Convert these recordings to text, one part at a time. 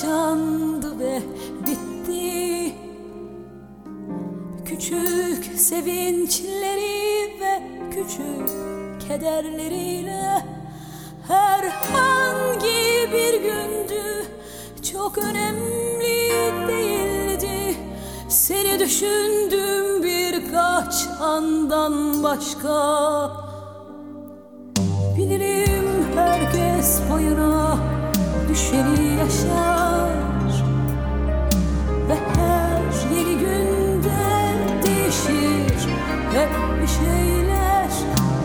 yaşandı ve bitti. Küçük sevinçleri ve küçük kederleriyle Herhangi bir gündü çok önemli değildi. Seni düşündüm birkaç andan başka. Bilirim herkes boyuna düşeni yaşar. Ve her yeni günde değişir. Hep bir şeyler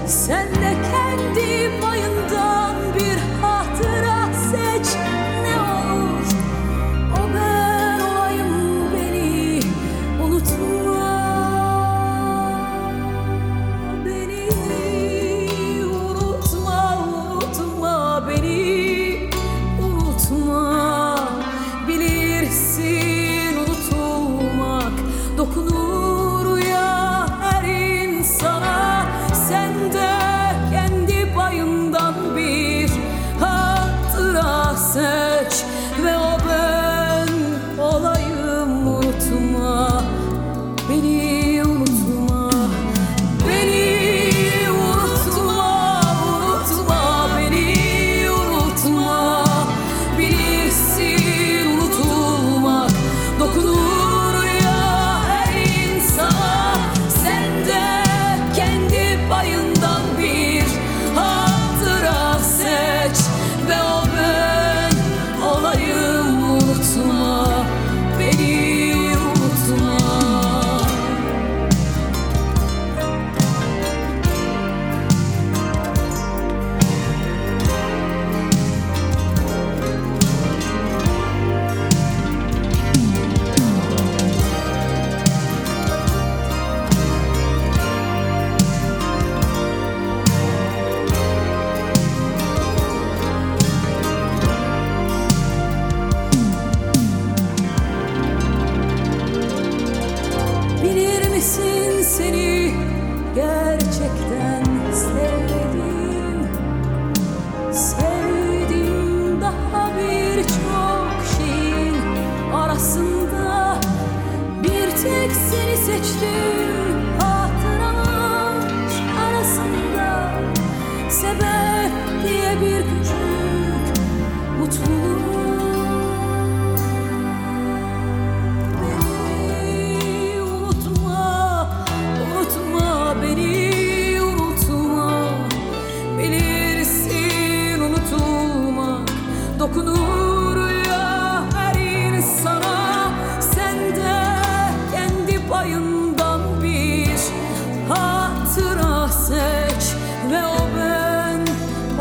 Sen preciso. seni seçtim.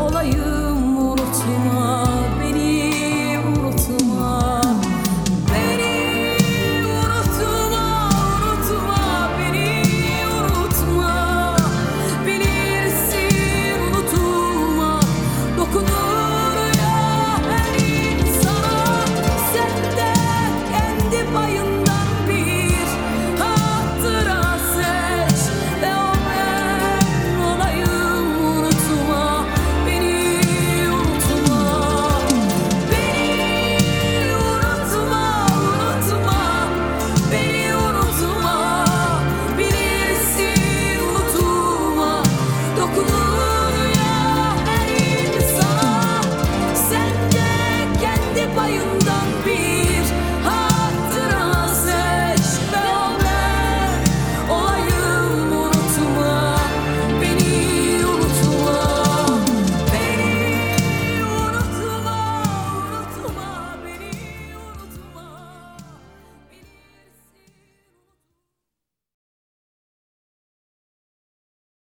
olayım unutma.